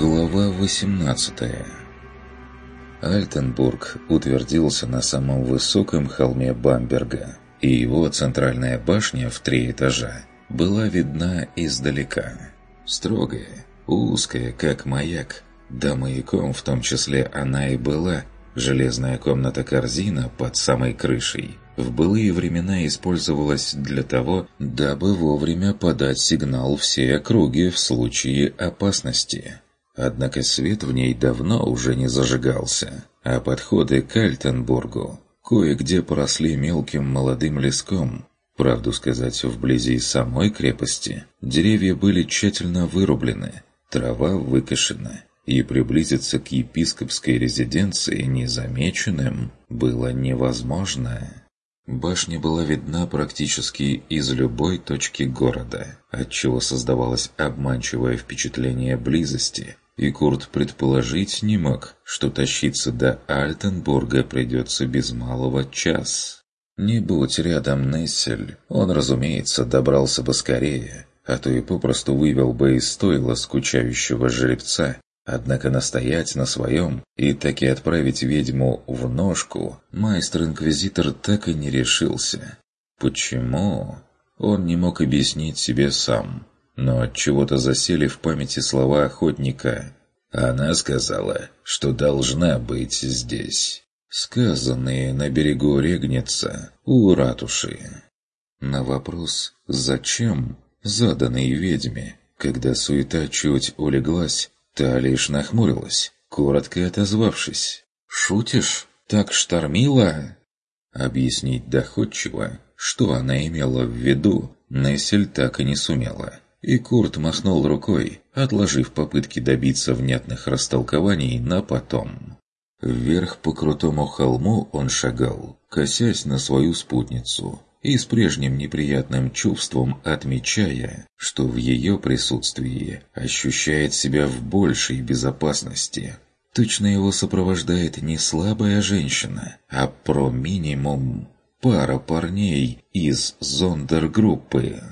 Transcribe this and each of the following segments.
Глава 18 Альтенбург утвердился на самом высоком холме Бамберга, и его центральная башня в три этажа была видна издалека. Строгая, узкая, как маяк, да маяком в том числе она и была, железная комната-корзина под самой крышей – в былые времена использовалась для того, дабы вовремя подать сигнал всей округе в случае опасности. Однако свет в ней давно уже не зажигался, а подходы к Альтенбургу кое-где поросли мелким молодым леском. Правду сказать, вблизи самой крепости деревья были тщательно вырублены, трава выкошена, и приблизиться к епископской резиденции незамеченным было невозможно. Башня была видна практически из любой точки города, отчего создавалось обманчивое впечатление близости, и Курт предположить не мог, что тащиться до Альтенбурга придется без малого час. Не будь рядом Нессель, он, разумеется, добрался бы скорее, а то и попросту вывел бы из стойла скучающего жеребца Однако настоять на своем и таки отправить ведьму в ножку майстер-инквизитор так и не решился. Почему? Он не мог объяснить себе сам, но от чего то засели в памяти слова охотника. Она сказала, что должна быть здесь. Сказанные на берегу Регница у ратуши. На вопрос «Зачем?» заданный ведьме, когда суета чуть улеглась, Та лишь нахмурилась, коротко отозвавшись. «Шутишь? Так штормило?» Объяснить доходчиво, что она имела в виду, Нессель так и не сумела. И Курт махнул рукой, отложив попытки добиться внятных растолкований на потом. Вверх по крутому холму он шагал, косясь на свою спутницу, и с прежним неприятным чувством отмечая, что в ее присутствии ощущает себя в большей безопасности. Точно его сопровождает не слабая женщина, а про минимум пара парней из зондергруппы.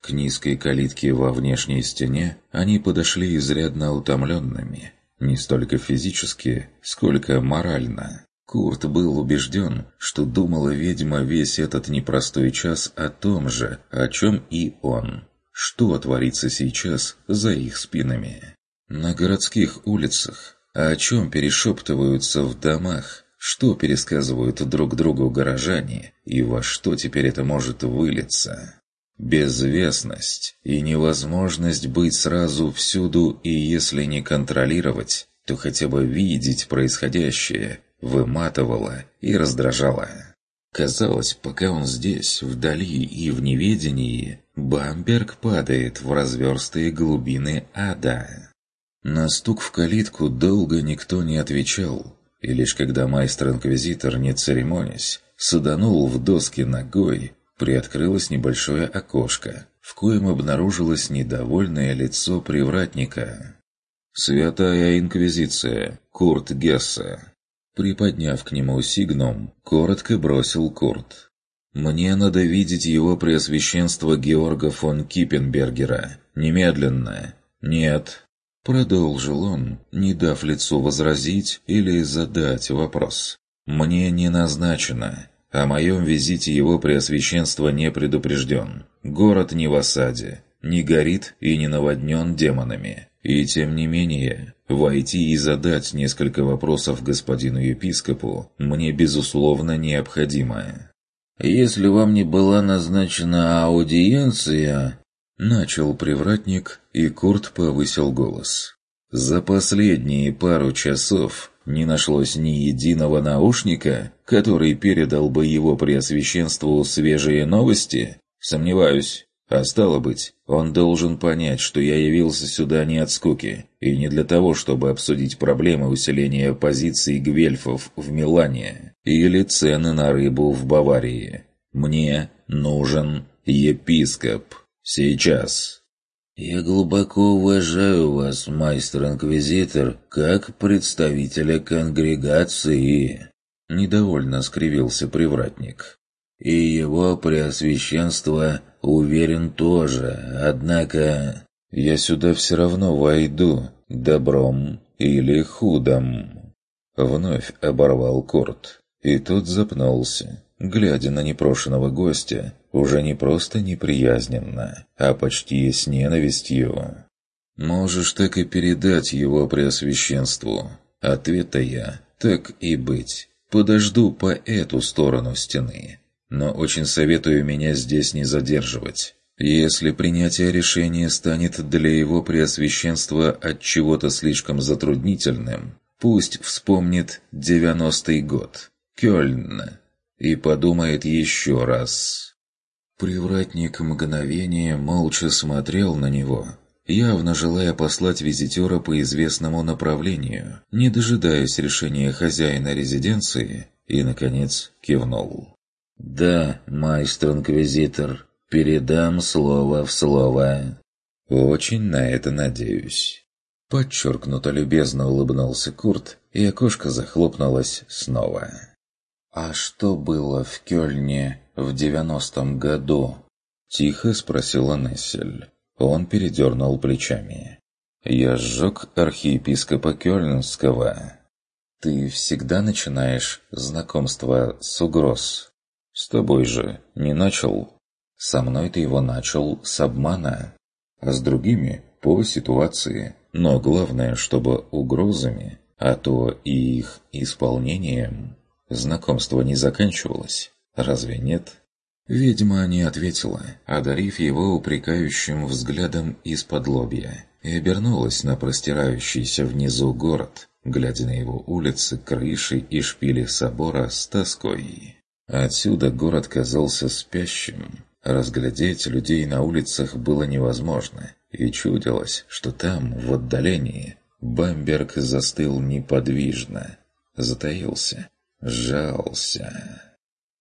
К низкой калитке во внешней стене они подошли изрядно утомленными, не столько физически, сколько морально. Курт был убежден, что думала ведьма весь этот непростой час о том же, о чем и он. Что творится сейчас за их спинами? На городских улицах? О чем перешептываются в домах? Что пересказывают друг другу горожане? И во что теперь это может вылиться? Безвестность и невозможность быть сразу всюду и если не контролировать, то хотя бы видеть происходящее выматывала и раздражала. Казалось, пока он здесь, вдали и в неведении, Бамберг падает в разверстые глубины ада. На стук в калитку долго никто не отвечал, и лишь когда майстер-инквизитор, не церемонясь, саданул в доски ногой, приоткрылось небольшое окошко, в коем обнаружилось недовольное лицо привратника. «Святая Инквизиция, Курт Гессе», Приподняв к нему сигном, коротко бросил Курт. «Мне надо видеть его преосвященство Георга фон Киппенбергера. Немедленно!» «Нет!» Продолжил он, не дав лицу возразить или задать вопрос. «Мне не назначено. О моем визите его преосвященство не предупрежден. Город не в осаде, не горит и не наводнен демонами. И тем не менее, войти и задать несколько вопросов господину епископу мне, безусловно, необходимо. «Если вам не была назначена аудиенция...» Начал привратник, и Курт повысил голос. «За последние пару часов не нашлось ни единого наушника, который передал бы его преосвященству свежие новости? Сомневаюсь. А стало быть, он должен понять, что я явился сюда не от скуки, и не для того, чтобы обсудить проблемы усиления позиций гвельфов в Милане или цены на рыбу в Баварии. Мне нужен епископ. Сейчас. «Я глубоко уважаю вас, майстер-инквизитор, как представителя конгрегации», — недовольно скривился привратник. «И его преосвященство Уверен тоже, однако... Я сюда все равно войду, Добром или худом?» Вновь оборвал Курт, и тот запнулся, глядя на непрошенного гостя, уже не просто неприязненно, а почти с ненавистью. «Можешь так и передать его преосвященству. Ответа я, так и быть, подожду по эту сторону стены. Но очень советую меня здесь не задерживать. Если принятие решения станет для его преосвященства от чего-то слишком затруднительным, пусть вспомнит девяностый год, Кёльн, и подумает еще раз. Привратник мгновение молча смотрел на него, явно желая послать визитера по известному направлению, не дожидаясь решения хозяина резиденции, и, наконец, кивнул. «Да, майстер-инквизитор, Передам слово в слово. Очень на это надеюсь. Подчеркнуто любезно улыбнулся Курт, и окошко захлопнулось снова. «А что было в Кёльне в девяностом году?» Тихо спросила Нессель. Он передернул плечами. «Я сжег архиепископа Кёльнского». «Ты всегда начинаешь знакомство с угроз?» «С тобой же не начал?» Со мной ты его начал с обмана, а с другими – по ситуации. Но главное, чтобы угрозами, а то и их исполнением, знакомство не заканчивалось. Разве нет? Ведьма не ответила, одарив его упрекающим взглядом из-под лобья, и обернулась на простирающийся внизу город, глядя на его улицы, крыши и шпили собора с тоской. Отсюда город казался спящим, Разглядеть людей на улицах было невозможно, и чудилось, что там, в отдалении, Бамберг застыл неподвижно, затаился, сжался.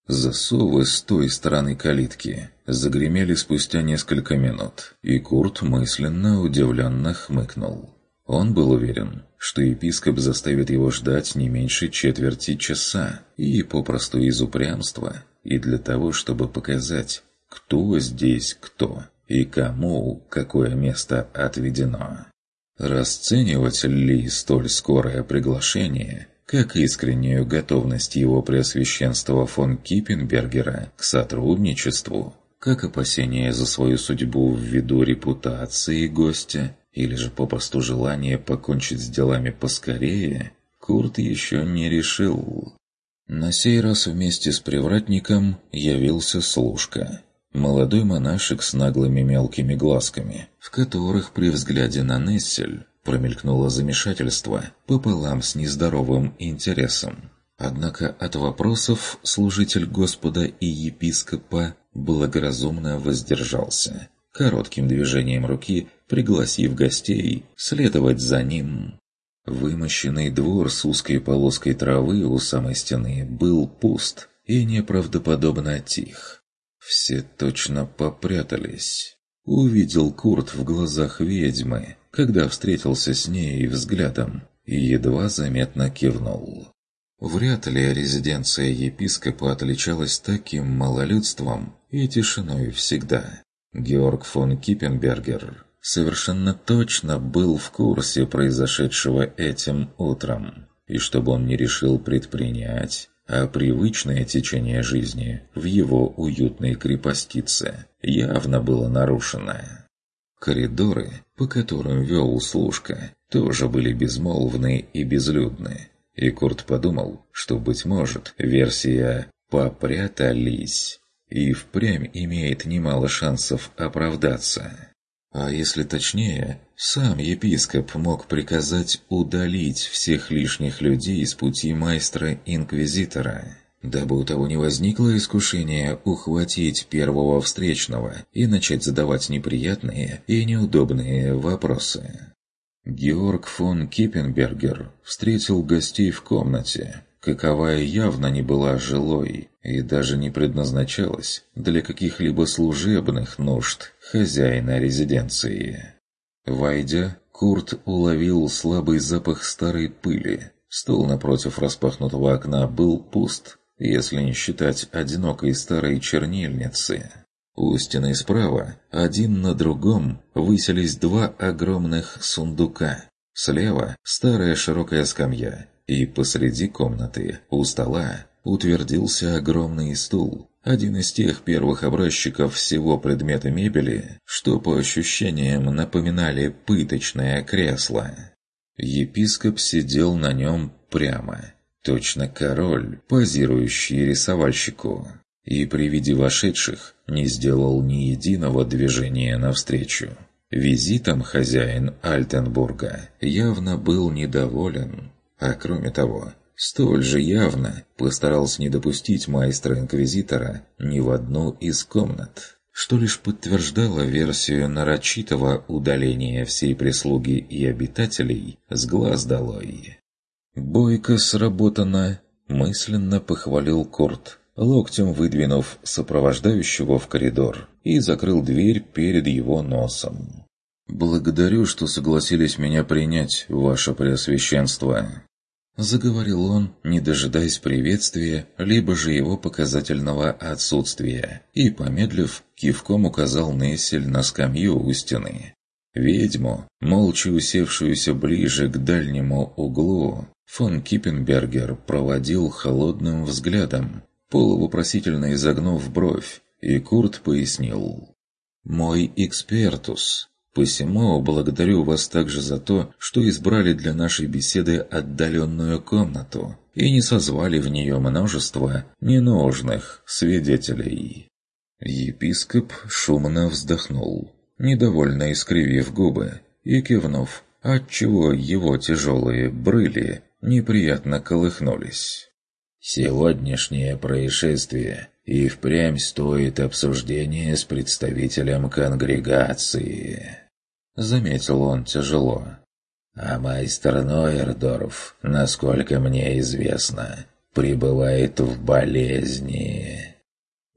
Засовы с той стороны калитки загремели спустя несколько минут, и Курт мысленно удивленно хмыкнул. Он был уверен, что епископ заставит его ждать не меньше четверти часа, и попросту из упрямства, и для того, чтобы показать, кто здесь кто и кому какое место отведено. Расценивать ли столь скорое приглашение как искреннюю готовность его преосвященства фон Киппенбергера к сотрудничеству, как опасение за свою судьбу ввиду репутации гостя, или же попросту желание покончить с делами поскорее, Курт еще не решил. На сей раз вместе с привратником явился служка – Молодой монашек с наглыми мелкими глазками, в которых при взгляде на Нессель промелькнуло замешательство пополам с нездоровым интересом. Однако от вопросов служитель Господа и епископа благоразумно воздержался, коротким движением руки пригласив гостей следовать за ним. Вымощенный двор с узкой полоской травы у самой стены был пуст и неправдоподобно тих. Все точно попрятались. Увидел Курт в глазах ведьмы, когда встретился с ней взглядом, и едва заметно кивнул. Вряд ли резиденция епископа отличалась таким малолюдством и тишиной всегда. Георг фон Киппенбергер совершенно точно был в курсе произошедшего этим утром, и чтобы он не решил предпринять, а привычное течение жизни в его уютной крепостице явно было нарушено. Коридоры, по которым вел служка, тоже были безмолвны и безлюдны, и Курт подумал, что, быть может, версия «попрятались» и впрямь имеет немало шансов оправдаться. А если точнее, сам епископ мог приказать удалить всех лишних людей с пути майстра-инквизитора, дабы у того не возникло искушения ухватить первого встречного и начать задавать неприятные и неудобные вопросы. Георг фон Киппенбергер встретил гостей в комнате, каковая явно не была жилой и даже не предназначалась для каких-либо служебных нужд хозяина резиденции. Войдя, Курт уловил слабый запах старой пыли. Стол напротив распахнутого окна был пуст, если не считать одинокой старой чернильницы. У стены справа, один на другом, выселись два огромных сундука, Слева старая широкая скамья, и посреди комнаты, у стола, утвердился огромный стул, один из тех первых образчиков всего предмета мебели, что по ощущениям напоминали пыточное кресло. Епископ сидел на нем прямо, точно король, позирующий рисовальщику, и при виде вошедших не сделал ни единого движения навстречу. Визитом хозяин Альтенбурга явно был недоволен, а кроме того, столь же явно постарался не допустить майстра-инквизитора ни в одну из комнат, что лишь подтверждало версию нарочитого удаления всей прислуги и обитателей с глаз долой. «Бойко сработано», — мысленно похвалил Курт, локтем выдвинув сопровождающего в коридор и закрыл дверь перед его носом. «Благодарю, что согласились меня принять, ваше преосвященство». Заговорил он, не дожидаясь приветствия, либо же его показательного отсутствия, и, помедлив, кивком указал Нессель на скамью у стены. Ведьму, молча усевшуюся ближе к дальнему углу, фон Киппенбергер проводил холодным взглядом, полувопросительно изогнув бровь, и Курт пояснил. «Мой экспертус, Посему благодарю вас также за то, что избрали для нашей беседы отдаленную комнату и не созвали в нее множество ненужных свидетелей». Епископ шумно вздохнул, недовольно искривив губы, и кивнув, отчего его тяжелые брыли неприятно колыхнулись. «Сегодняшнее происшествие и впрямь стоит обсуждения с представителем конгрегации». Заметил он тяжело. А майстер Нойердорф, насколько мне известно, пребывает в болезни.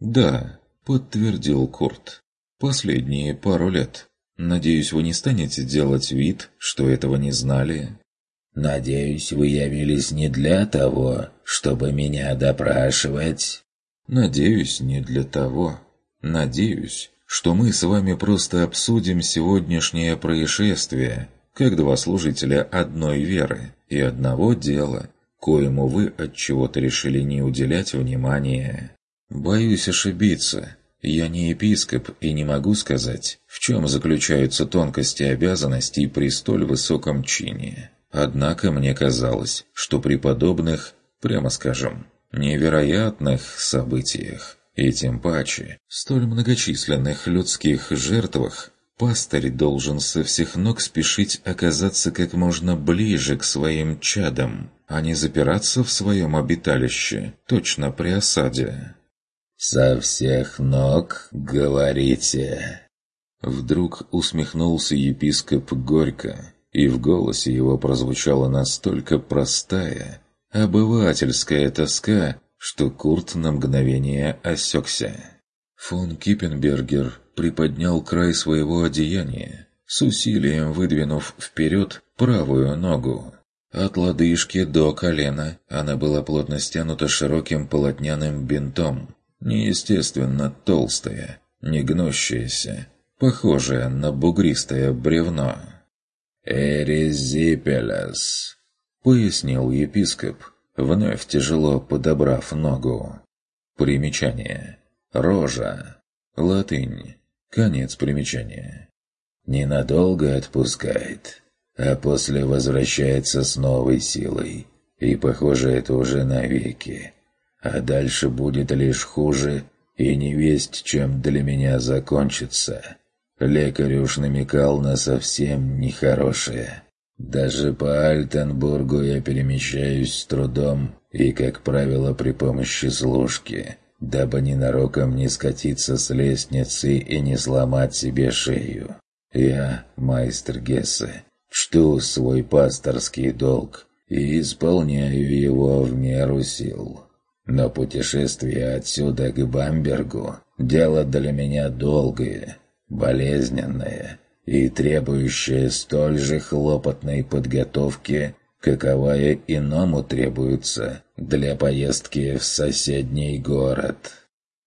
Да, подтвердил Курт. Последние пару лет. Надеюсь, вы не станете делать вид, что этого не знали. Надеюсь, вы явились не для того, чтобы меня допрашивать. Надеюсь, не для того. Надеюсь, что мы с вами просто обсудим сегодняшнее происшествие, как два служителя одной веры и одного дела, коему вы от чего-то решили не уделять внимания. Боюсь ошибиться. Я не епископ и не могу сказать, в чем заключаются тонкости обязанностей при столь высоком чине. Однако мне казалось, что при подобных, прямо скажем, невероятных событиях и тем паче, столь многочисленных людских жертвах, пастырь должен со всех ног спешить оказаться как можно ближе к своим чадам, а не запираться в своем обиталище, точно при осаде. «Со всех ног, говорите?» Вдруг усмехнулся епископ горько, и в голосе его прозвучала настолько простая, обывательская тоска, что Курт на мгновение осекся. Фон Киппенбергер приподнял край своего одеяния, с усилием выдвинув вперед правую ногу. От лодыжки до колена она была плотно стянута широким полотняным бинтом, неестественно толстая, не гнущаяся, похожая на бугристое бревно. «Эрезипелес», — пояснил епископ, вновь тяжело подобрав ногу. Примечание. Рожа. Латынь. Конец примечания. Ненадолго отпускает, а после возвращается с новой силой. И, похоже, это уже навеки. А дальше будет лишь хуже, и не весть, чем для меня закончится. Лекарь уж намекал на совсем нехорошее. Даже по Альтенбургу я перемещаюсь с трудом и, как правило, при помощи служки, дабы ненароком не скатиться с лестницы и не сломать себе шею. Я, майстер Гессе, чту свой пасторский долг и исполняю его в меру сил. Но путешествие отсюда к Бамбергу – дело для меня долгое, болезненное – и требующая столь же хлопотной подготовки, каковая иному требуется для поездки в соседний город.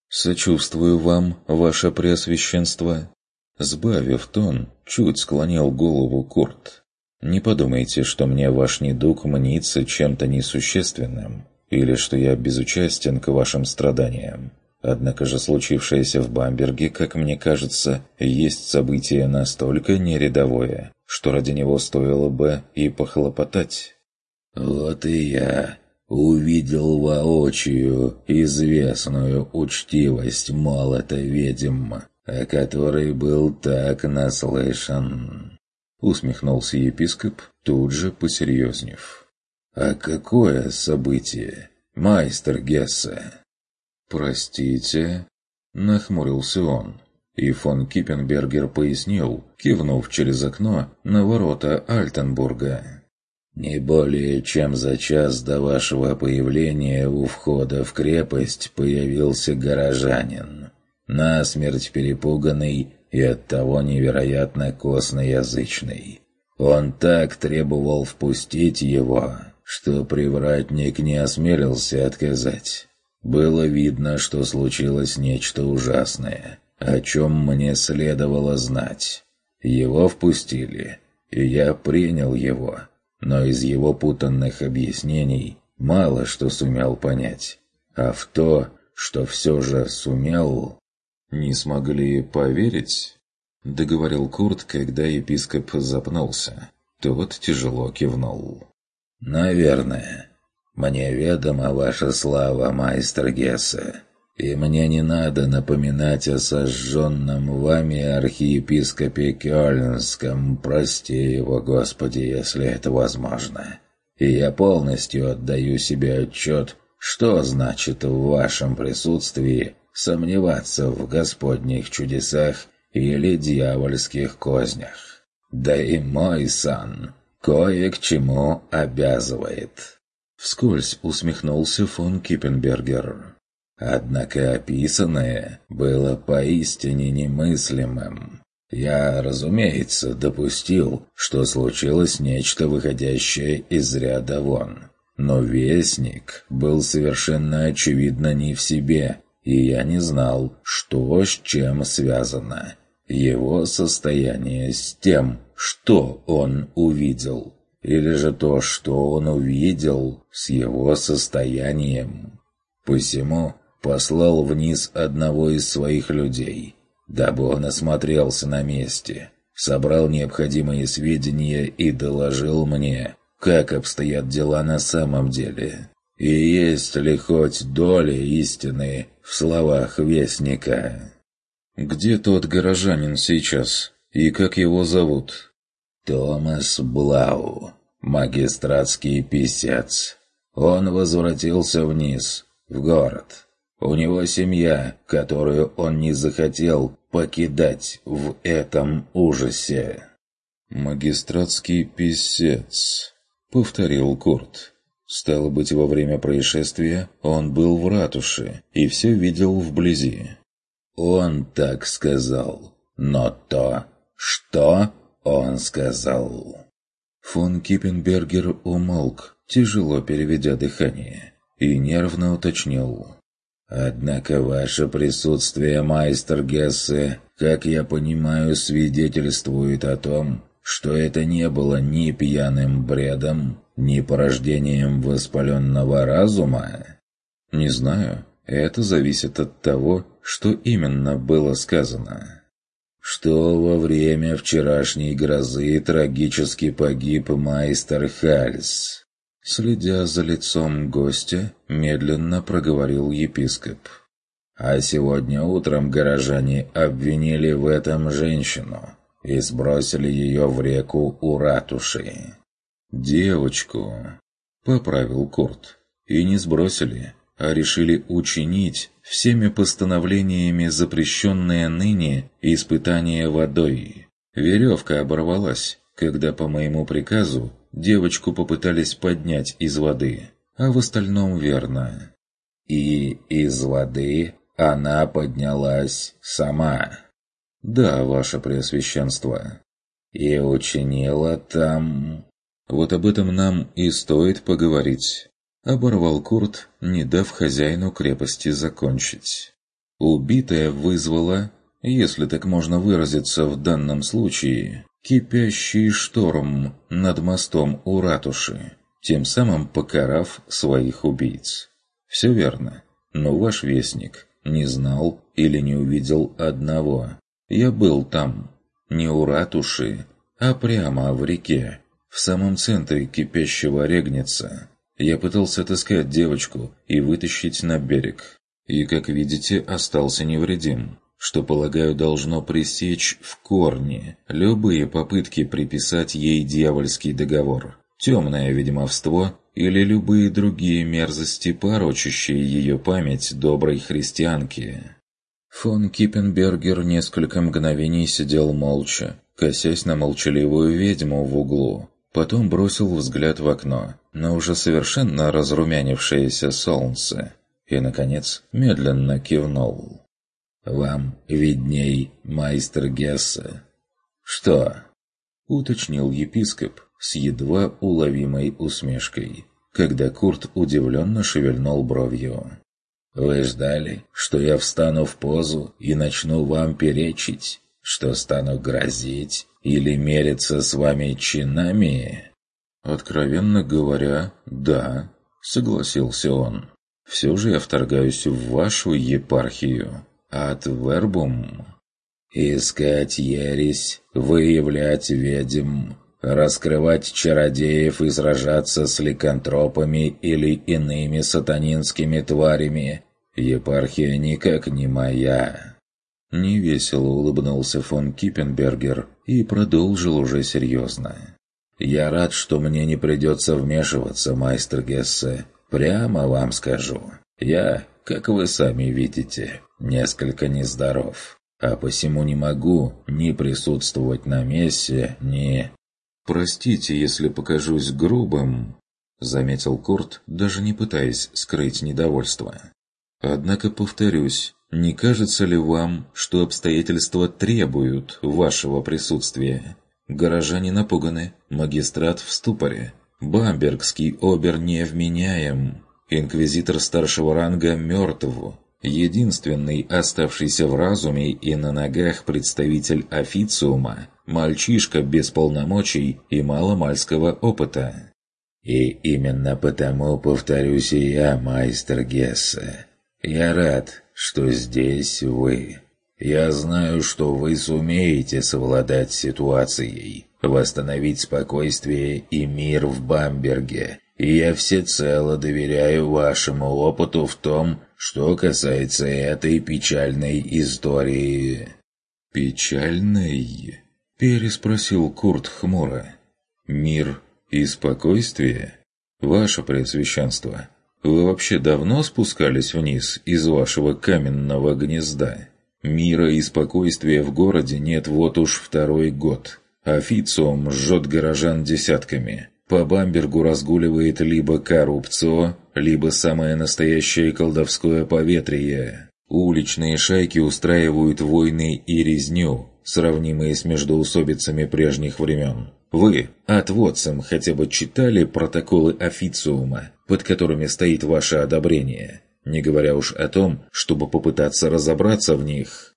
«Сочувствую вам, ваше преосвященство!» Сбавив тон, чуть склонил голову Курт. Не подумайте, что мне ваш недуг мнится чем-то несущественным, или что я безучастен к вашим страданиям. Однако же случившееся в Бамберге, как мне кажется, есть событие настолько нерядовое, что ради него стоило бы и похлопотать. «Вот и я увидел воочию известную учтивость молота ведьм, о которой был так наслышан». Усмехнулся епископ, тут же посерьезнев. «А какое событие, майстер Гессе?» «Простите?» – нахмурился он. И фон Киппенбергер пояснил, кивнув через окно на ворота Альтенбурга. «Не более чем за час до вашего появления у входа в крепость появился горожанин, насмерть перепуганный и оттого невероятно косноязычный. Он так требовал впустить его, что привратник не осмелился отказать. Было видно, что случилось нечто ужасное, о чем мне следовало знать. Его впустили, и я принял его, но из его путанных объяснений мало что сумел понять. А в то, что все же сумел... «Не смогли поверить?» — договорил Курт, когда епископ запнулся. Тот тяжело кивнул. «Наверное. Мне ведома ваша слава, майстер Гессе, и мне не надо напоминать о сожженном вами архиепископе Кёльнском, прости его, Господи, если это возможно. И я полностью отдаю себе отчет, что значит в вашем присутствии сомневаться в Господних чудесах или дьявольских кознях. Да и мой сан кое к чему обязывает». Вскользь усмехнулся фон Киппенбергер. Однако описанное было поистине немыслимым. Я, разумеется, допустил, что случилось нечто выходящее из ряда вон. Но Вестник был совершенно очевидно не в себе, и я не знал, что с чем связано. Его состояние с тем, что он увидел или же то, что он увидел с его состоянием. Посему послал вниз одного из своих людей, дабы он осмотрелся на месте, собрал необходимые сведения и доложил мне, как обстоят дела на самом деле. И есть ли хоть доля истины в словах Вестника? «Где тот горожанин сейчас? И как его зовут?» Томас Блау, магистратский писец. Он возвратился вниз, в город. У него семья, которую он не захотел покидать в этом ужасе. «Магистратский писец», — повторил Курт. Стало быть, во время происшествия он был в ратуше и все видел вблизи. Он так сказал. Но то, что он сказал. Фон Киппенбергер умолк, тяжело переведя дыхание, и нервно уточнил. «Однако ваше присутствие, майстер Гессе, как я понимаю, свидетельствует о том, что это не было ни пьяным бредом, ни порождением воспаленного разума?» «Не знаю. Это зависит от того, что именно было сказано» что во время вчерашней грозы трагически погиб майстер Хальс. Следя за лицом гостя, медленно проговорил епископ. А сегодня утром горожане обвинили в этом женщину и сбросили ее в реку у ратуши. «Девочку», — поправил Курт, — «и не сбросили, а решили учинить всеми постановлениями запрещенное ныне испытание водой. Веревка оборвалась, когда по моему приказу девочку попытались поднять из воды, а в остальном верно. И из воды она поднялась сама. Да, ваше преосвященство. И учинила там... Вот об этом нам и стоит поговорить. Оборвал Курт, не дав хозяину крепости закончить. Убитая вызвала, если так можно выразиться в данном случае, кипящий шторм над мостом у ратуши, тем самым покарав своих убийц. Все верно, но ваш вестник не знал или не увидел одного. Я был там, не у ратуши, а прямо в реке, в самом центре кипящего регница. Я пытался отыскать девочку и вытащить на берег. И, как видите, остался невредим, что, полагаю, должно пресечь в корне любые попытки приписать ей дьявольский договор, темное ведьмовство или любые другие мерзости, порочащие ее память доброй христианки. Фон Киппенбергер несколько мгновений сидел молча, косясь на молчаливую ведьму в углу. Потом бросил взгляд в окно, на уже совершенно разрумянившееся солнце, и, наконец, медленно кивнул. «Вам видней, майстер Гессе». «Что?» — уточнил епископ с едва уловимой усмешкой, когда Курт удивленно шевельнул бровью. «Вы ждали, что я встану в позу и начну вам перечить, что стану грозить или мериться с вами чинами?» «Откровенно говоря, да», — согласился он. «Все же я вторгаюсь в вашу епархию. От вербум...» «Искать ересь, выявлять ведьм, раскрывать чародеев и сражаться с ликантропами или иными сатанинскими тварями. Епархия никак не моя». Невесело улыбнулся фон Киппенбергер и продолжил уже серьезно. «Я рад, что мне не придется вмешиваться, майстер Гессе. Прямо вам скажу. Я, как вы сами видите, несколько нездоров, а посему не могу ни присутствовать на мессе, ни...» «Простите, если покажусь грубым», — заметил Курт, даже не пытаясь скрыть недовольство. «Однако, повторюсь, не кажется ли вам, что обстоятельства требуют вашего присутствия? Горожане напуганы, магистрат в ступоре, бамбергский обер невменяем, инквизитор старшего ранга мертв, единственный оставшийся в разуме и на ногах представитель официума, мальчишка без полномочий и маломальского опыта. И именно потому повторюсь и я, майстер Гессе. Я рад, что здесь вы. Я знаю, что вы сумеете совладать ситуацией, восстановить спокойствие и мир в Бамберге, и я всецело доверяю вашему опыту в том, что касается этой печальной истории». «Печальной?» – переспросил Курт хмуро. «Мир и спокойствие? Ваше Преосвященство, вы вообще давно спускались вниз из вашего каменного гнезда? Мира и спокойствия в городе нет вот уж второй год. Официум жжет горожан десятками. По Бамбергу разгуливает либо коррупцио, либо самое настоящее колдовское поветрие. Уличные шайки устраивают войны и резню, сравнимые с междоусобицами прежних времен. Вы, отводцам, хотя бы читали протоколы официума, под которыми стоит ваше одобрение, не говоря уж о том, чтобы попытаться разобраться в них.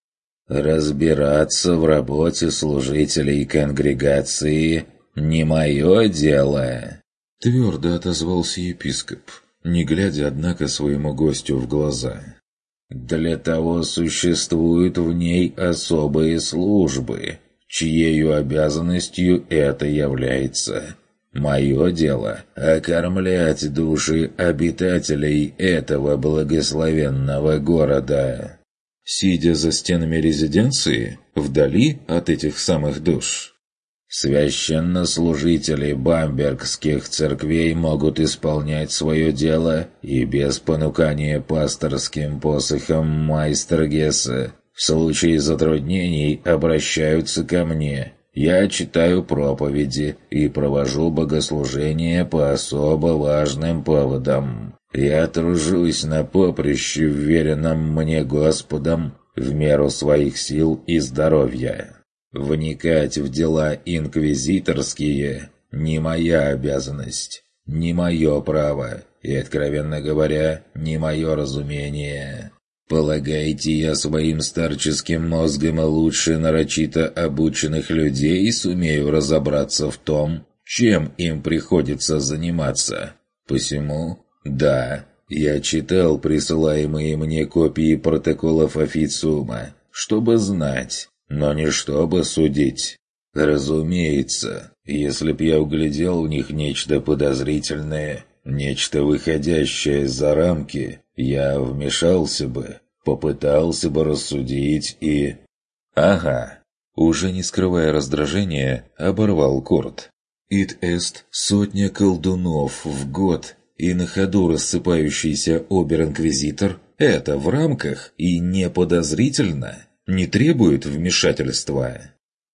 «Разбираться в работе служителей конгрегации не мое дело», — твердо отозвался епископ, не глядя, однако, своему гостю в глаза. «Для того существуют в ней особые службы, чьею обязанностью это является». Мое дело — окормлять души обитателей этого благословенного города. Сидя за стенами резиденции, вдали от этих самых душ. Священнослужители бамбергских церквей могут исполнять свое дело и без понукания пасторским посохом майстер Гесса в случае затруднений обращаются ко мне, я читаю проповеди и провожу богослужения по особо важным поводам. Я тружусь на поприще, вверенном мне Господом, в меру своих сил и здоровья. Вникать в дела инквизиторские – не моя обязанность, не мое право и, откровенно говоря, не мое разумение. Полагаете, я своим старческим мозгом лучше нарочито обученных людей сумею разобраться в том, чем им приходится заниматься? Посему, да, я читал присылаемые мне копии протоколов официума, чтобы знать, но не чтобы судить. Разумеется, если б я углядел в них нечто подозрительное, нечто выходящее за рамки, я вмешался бы, попытался бы рассудить и... Ага, уже не скрывая раздражения, оборвал Корт. «Ит эст сотня колдунов в год, и на ходу рассыпающийся обер-инквизитор — это в рамках и не подозрительно, не требует вмешательства».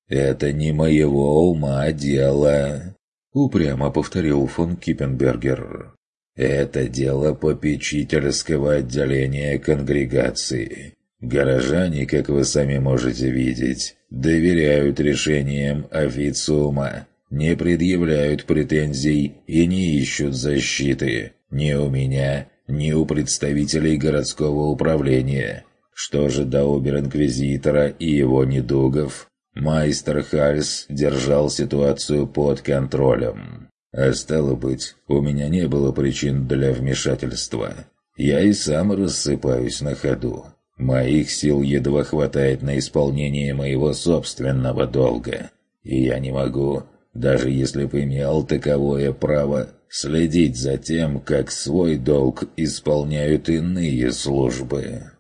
«Это не моего ума дело», — упрямо повторил фон Киппенбергер. «Это дело попечительского отделения конгрегации. Горожане, как вы сами можете видеть, доверяют решениям официума, не предъявляют претензий и не ищут защиты ни у меня, ни у представителей городского управления. Что же до обер-инквизитора и его недугов, Майстер Хальс держал ситуацию под контролем. А стало быть, у меня не было причин для вмешательства. Я и сам рассыпаюсь на ходу. Моих сил едва хватает на исполнение моего собственного долга. И я не могу, даже если бы имел таковое право, следить за тем, как свой долг исполняют иные службы.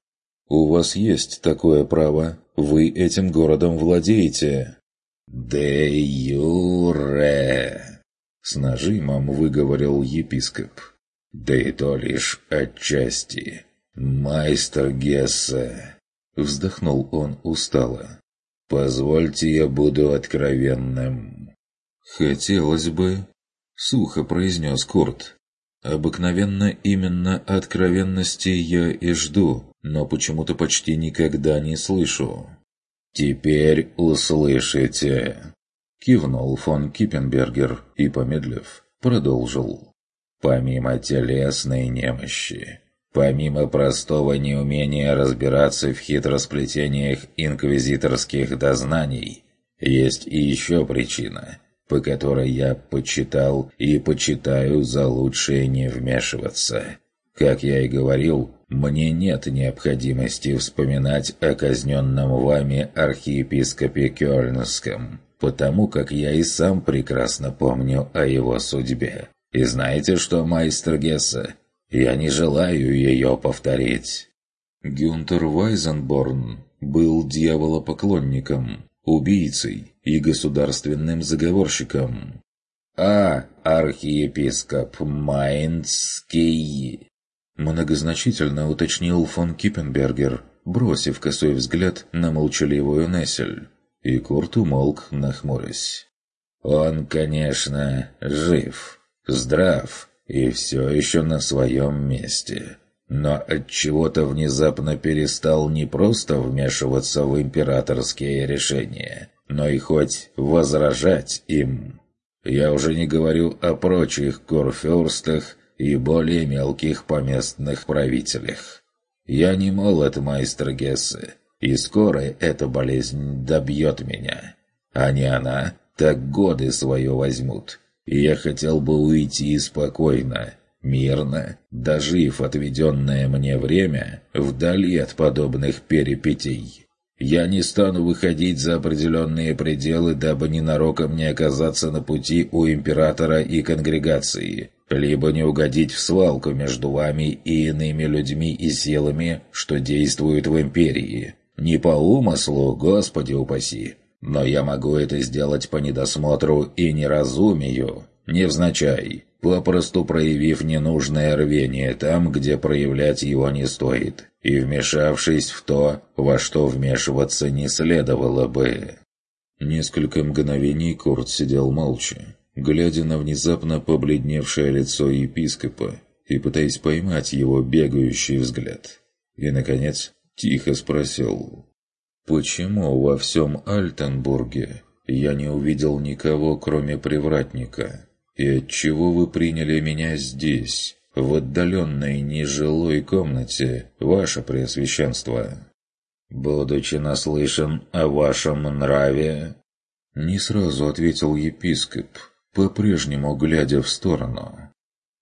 «У вас есть такое право?» Вы этим городом владеете». «Де юре!» С нажимом выговорил епископ. «Да и то лишь отчасти. Майстер Гессе!» Вздохнул он устало. «Позвольте я буду откровенным». «Хотелось бы...» Сухо произнес Курт. «Обыкновенно именно откровенности я и жду, но почему-то почти никогда не слышу». «Теперь услышите!» Кивнул фон Киппенбергер и, помедлив, продолжил. «Помимо телесной немощи, помимо простого неумения разбираться в хитросплетениях инквизиторских дознаний, есть и еще причина, по которой я почитал и почитаю за лучшее не вмешиваться. Как я и говорил, мне нет необходимости вспоминать о казненном вами архиепископе Кёльнском, потому как я и сам прекрасно помню о его судьбе. И знаете что, майстер Гесса? Я не желаю ее повторить. Гюнтер Вайзенборн был дьяволопоклонником, убийцей и государственным заговорщиком. А архиепископ Майнцкий Многозначительно уточнил фон Киппенбергер, бросив косой взгляд на молчаливую Нессель. И Курт умолк, нахмурясь. «Он, конечно, жив, здрав и все еще на своем месте, но от чего то внезапно перестал не просто вмешиваться в императорские решения, но и хоть возражать им. Я уже не говорю о прочих корфюрстах и более мелких поместных правителях. Я не молод, майстер Гессе, и скоро эта болезнь добьет меня. А не она, так годы свое возьмут. И я хотел бы уйти спокойно, мирно, дожив отведенное мне время вдали от подобных перипетий. Я не стану выходить за определенные пределы, дабы ненароком не оказаться на пути у императора и конгрегации, либо не угодить в свалку между вами и иными людьми и силами, что действуют в империи. Не по умыслу, Господи упаси, но я могу это сделать по недосмотру и неразумию, невзначай, попросту проявив ненужное рвение там, где проявлять его не стоит, и вмешавшись в то, во что вмешиваться не следовало бы. Несколько мгновений Курт сидел молча, глядя на внезапно побледневшее лицо епископа и пытаясь поймать его бегающий взгляд. И, наконец, тихо спросил, «Почему во всем Альтенбурге я не увидел никого, кроме привратника? И отчего вы приняли меня здесь, в отдаленной нежилой комнате, ваше преосвященство». «Будучи наслышан о вашем нраве...» Не сразу ответил епископ, по-прежнему глядя в сторону.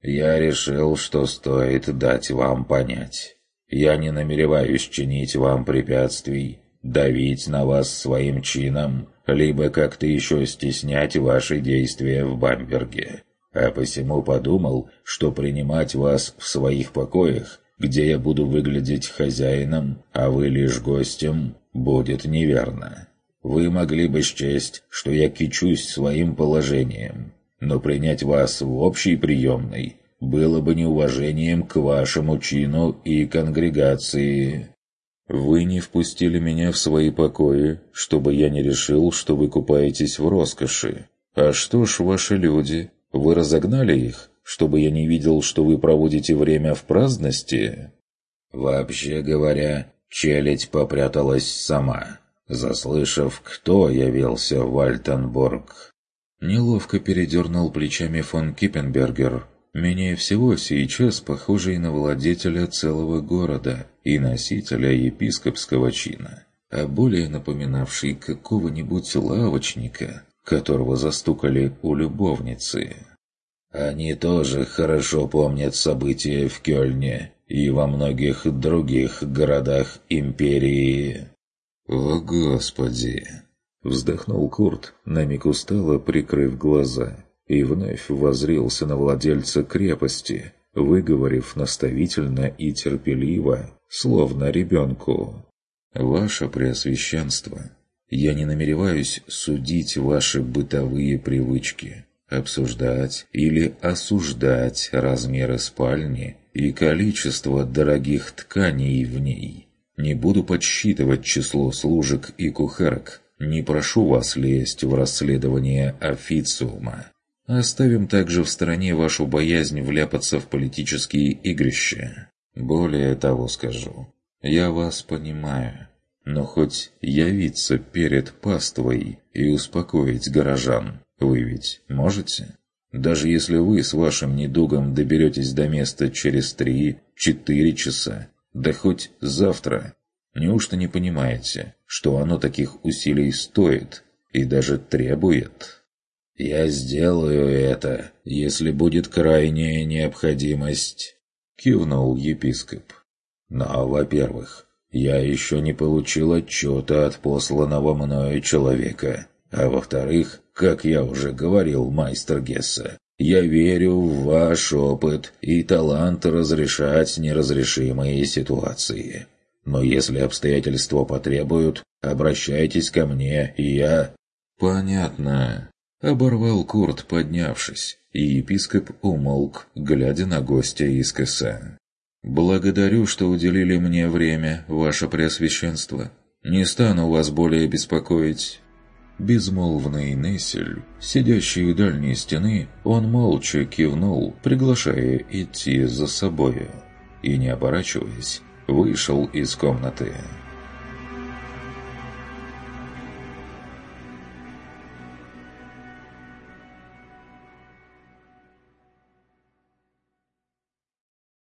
«Я решил, что стоит дать вам понять. Я не намереваюсь чинить вам препятствий, давить на вас своим чином, либо как-то еще стеснять ваши действия в Бамберге. А посему подумал, что принимать вас в своих покоях, где я буду выглядеть хозяином, а вы лишь гостем, будет неверно. Вы могли бы счесть, что я кичусь своим положением, но принять вас в общей приемной было бы неуважением к вашему чину и конгрегации. Вы не впустили меня в свои покои, чтобы я не решил, что вы купаетесь в роскоши. А что ж ваши люди? Вы разогнали их, чтобы я не видел, что вы проводите время в праздности? Вообще говоря, челядь попряталась сама, заслышав, кто явился в Альтенбург. Неловко передернул плечами фон Киппенбергер, Менее всего сейчас похожий на владетеля целого города и носителя епископского чина, а более напоминавший какого-нибудь лавочника, которого застукали у любовницы. Они тоже хорошо помнят события в Кёльне и во многих других городах империи. «О, Господи!» — вздохнул Курт, на миг устало прикрыв глаза и вновь возрился на владельца крепости, выговорив наставительно и терпеливо, словно ребенку. «Ваше Преосвященство, я не намереваюсь судить ваши бытовые привычки, обсуждать или осуждать размеры спальни и количество дорогих тканей в ней. Не буду подсчитывать число служек и кухарок, не прошу вас лезть в расследование официума. Оставим также в стороне вашу боязнь вляпаться в политические игрища. Более того скажу, я вас понимаю, но хоть явиться перед паствой и успокоить горожан вы ведь можете? Даже если вы с вашим недугом доберетесь до места через три-четыре часа, да хоть завтра, неужто не понимаете, что оно таких усилий стоит и даже требует?» «Я сделаю это, если будет крайняя необходимость», — кивнул епископ. «Но, во-первых, я еще не получил отчета от посланного мною человека, а во-вторых, как я уже говорил, майстер Гесса, я верю в ваш опыт и талант разрешать неразрешимые ситуации. Но если обстоятельства потребуют, обращайтесь ко мне, и я...» «Понятно», Оборвал Курт, поднявшись, и епископ умолк, глядя на гостя искоса. «Благодарю, что уделили мне время, ваше преосвященство. Не стану вас более беспокоить». Безмолвный Нессель, сидящий у дальней стены, он молча кивнул, приглашая идти за собою, и, не оборачиваясь, вышел из комнаты.